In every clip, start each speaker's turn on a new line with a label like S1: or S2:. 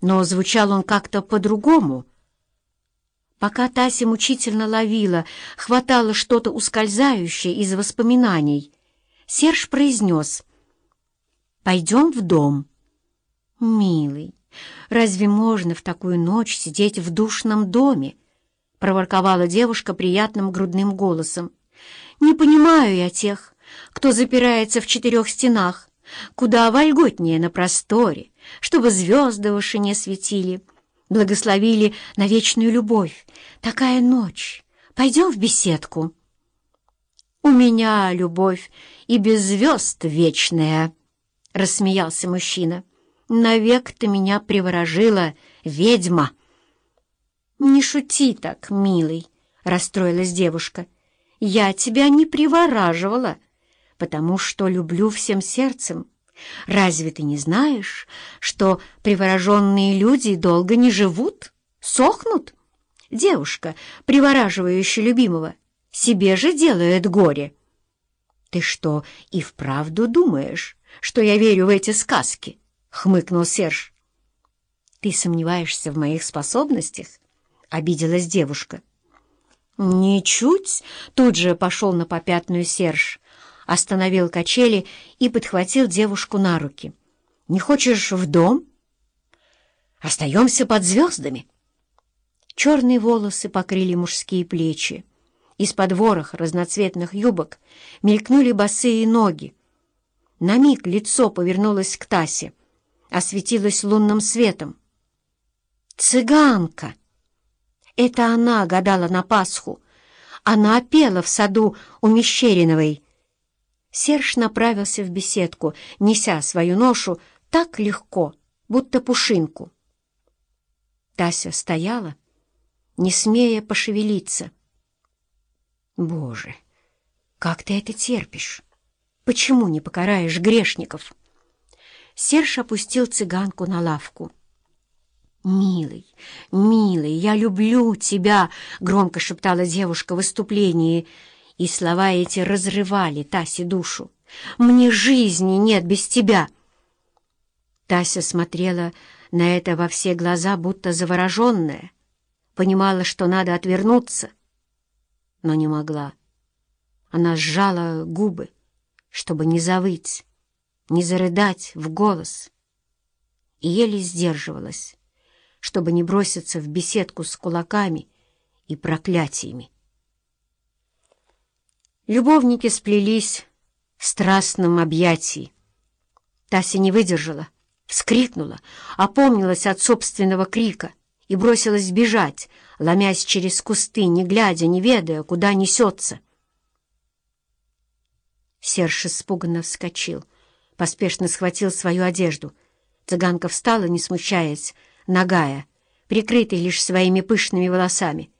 S1: но звучал он как-то по-другому. Пока Тася мучительно ловила, хватало что-то ускользающее из воспоминаний, Серж произнес «Пойдем в дом». «Милый, разве можно в такую ночь сидеть в душном доме?» — проворковала девушка приятным грудным голосом. «Не понимаю я тех, кто запирается в четырех стенах, куда вольготнее на просторе, чтобы звезды в вышине светили, благословили на вечную любовь. Такая ночь. Пойдем в беседку. «У меня любовь и без звезд вечная», — рассмеялся мужчина. «Навек ты меня приворожила, ведьма». «Не шути так, милый», — расстроилась девушка. «Я тебя не привораживала» потому что люблю всем сердцем. Разве ты не знаешь, что привороженные люди долго не живут, сохнут? Девушка, привораживающая любимого, себе же делает горе. Ты что, и вправду думаешь, что я верю в эти сказки? — хмыкнул Серж. Ты сомневаешься в моих способностях? — обиделась девушка. «Ничуть!» — тут же пошел на попятную Серж остановил качели и подхватил девушку на руки. «Не хочешь в дом?» «Остаемся под звездами». Черные волосы покрыли мужские плечи. Из-под вороха разноцветных юбок мелькнули босые ноги. На миг лицо повернулось к Тасе, осветилось лунным светом. «Цыганка!» Это она гадала на Пасху. Она пела в саду у Мещериновой, Серж направился в беседку, неся свою ношу так легко, будто пушинку. Тася стояла, не смея пошевелиться. «Боже, как ты это терпишь? Почему не покараешь грешников?» Серж опустил цыганку на лавку. «Милый, милый, я люблю тебя!» — громко шептала девушка в выступлении — и слова эти разрывали Тасе душу. «Мне жизни нет без тебя!» Тася смотрела на это во все глаза, будто завороженная, понимала, что надо отвернуться, но не могла. Она сжала губы, чтобы не завыть, не зарыдать в голос, и еле сдерживалась, чтобы не броситься в беседку с кулаками и проклятиями. Любовники сплелись в страстном объятии. Тася не выдержала, вскрикнула, опомнилась от собственного крика и бросилась бежать, ломясь через кусты, не глядя, не ведая, куда несется. Серж испуганно вскочил, поспешно схватил свою одежду. Цыганка встала, не смущаясь, нагая, прикрытой лишь своими пышными волосами.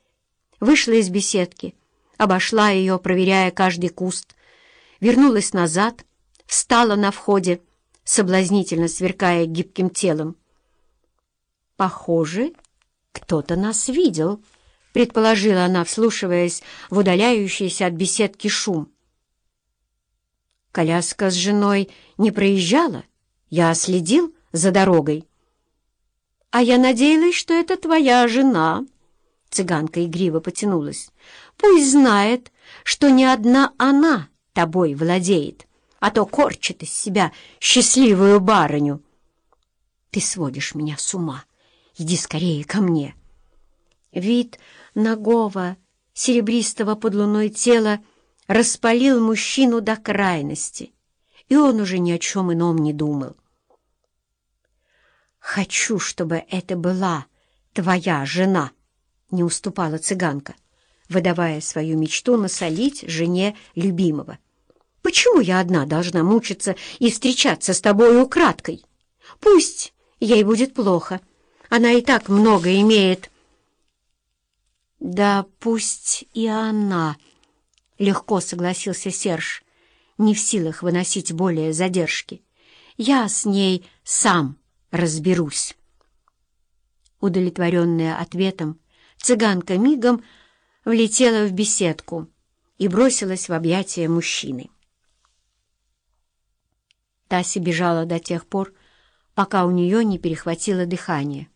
S1: Вышла из беседки — обошла ее, проверяя каждый куст, вернулась назад, встала на входе, соблазнительно сверкая гибким телом. «Похоже, кто-то нас видел», — предположила она, вслушиваясь в удаляющийся от беседки шум. Коляска с женой не проезжала, я следил за дорогой. «А я надеялась, что это твоя жена», — цыганка игриво потянулась. Пусть знает, что не одна она тобой владеет, а то корчит из себя счастливую барыню. Ты сводишь меня с ума. Иди скорее ко мне. Вид нагого, серебристого под луной тела распалил мужчину до крайности, и он уже ни о чем ином не думал. «Хочу, чтобы это была твоя жена», — не уступала цыганка выдавая свою мечту насолить жене любимого. «Почему я одна должна мучиться и встречаться с тобой украдкой? Пусть ей будет плохо. Она и так много имеет». «Да пусть и она», — легко согласился Серж, не в силах выносить более задержки. «Я с ней сам разберусь». Удовлетворенная ответом, цыганка мигом влетела в беседку и бросилась в объятия мужчины. Тася бежала до тех пор, пока у нее не перехватило дыхание.